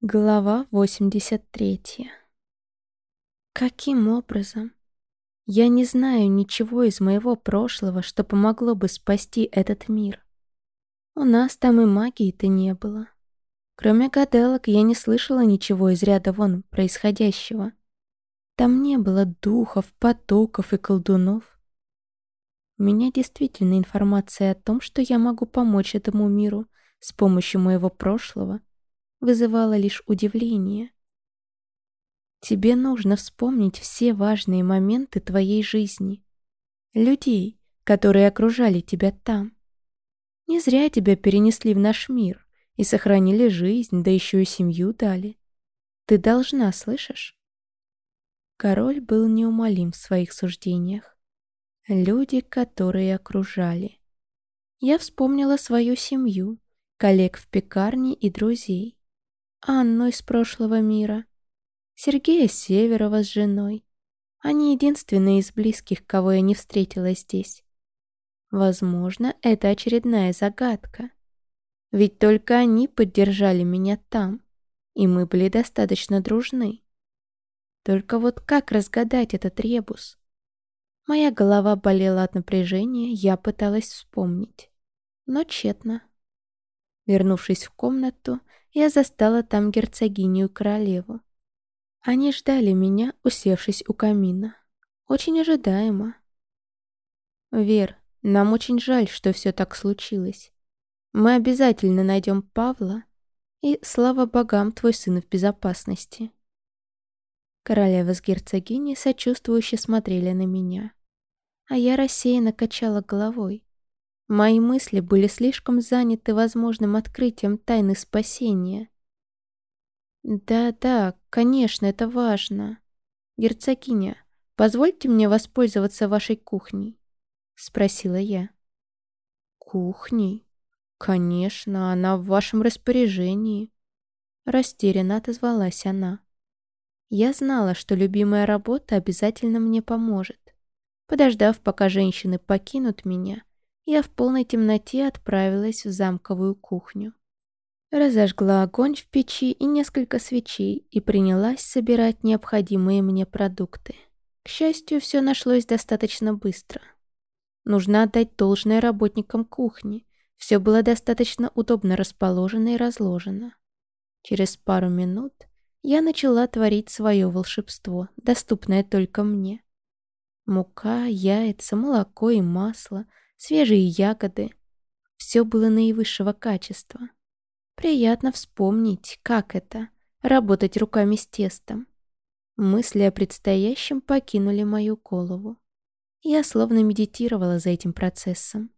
Глава 83. Каким образом? Я не знаю ничего из моего прошлого, что помогло бы спасти этот мир. У нас там и магии-то не было. Кроме гадалок, я не слышала ничего из ряда вон происходящего. Там не было духов, потоков и колдунов. У меня действительно информация о том, что я могу помочь этому миру с помощью моего прошлого, вызывала лишь удивление. Тебе нужно вспомнить все важные моменты твоей жизни. Людей, которые окружали тебя там. Не зря тебя перенесли в наш мир и сохранили жизнь, да еще и семью дали. Ты должна, слышишь? Король был неумолим в своих суждениях. Люди, которые окружали. Я вспомнила свою семью, коллег в пекарне и друзей. Анну из прошлого мира, Сергея Северова с женой. Они единственные из близких, кого я не встретила здесь. Возможно, это очередная загадка. Ведь только они поддержали меня там, и мы были достаточно дружны. Только вот как разгадать этот ребус? Моя голова болела от напряжения, я пыталась вспомнить. Но тщетно. Вернувшись в комнату, я застала там герцогиню и королеву. Они ждали меня, усевшись у камина. Очень ожидаемо. «Вер, нам очень жаль, что все так случилось. Мы обязательно найдем Павла, и, слава богам, твой сын в безопасности». Королева с герцогиней сочувствующе смотрели на меня а я рассеянно качала головой. Мои мысли были слишком заняты возможным открытием тайны спасения. «Да-да, конечно, это важно. Герцогиня, позвольте мне воспользоваться вашей кухней?» — спросила я. «Кухней? Конечно, она в вашем распоряжении», — растерянно отозвалась она. Я знала, что любимая работа обязательно мне поможет. Подождав, пока женщины покинут меня, я в полной темноте отправилась в замковую кухню. Разожгла огонь в печи и несколько свечей и принялась собирать необходимые мне продукты. К счастью, все нашлось достаточно быстро. Нужно отдать должное работникам кухни. Все было достаточно удобно расположено и разложено. Через пару минут я начала творить свое волшебство, доступное только мне. Мука, яйца, молоко и масло, свежие ягоды. Все было наивысшего качества. Приятно вспомнить, как это — работать руками с тестом. Мысли о предстоящем покинули мою голову. Я словно медитировала за этим процессом.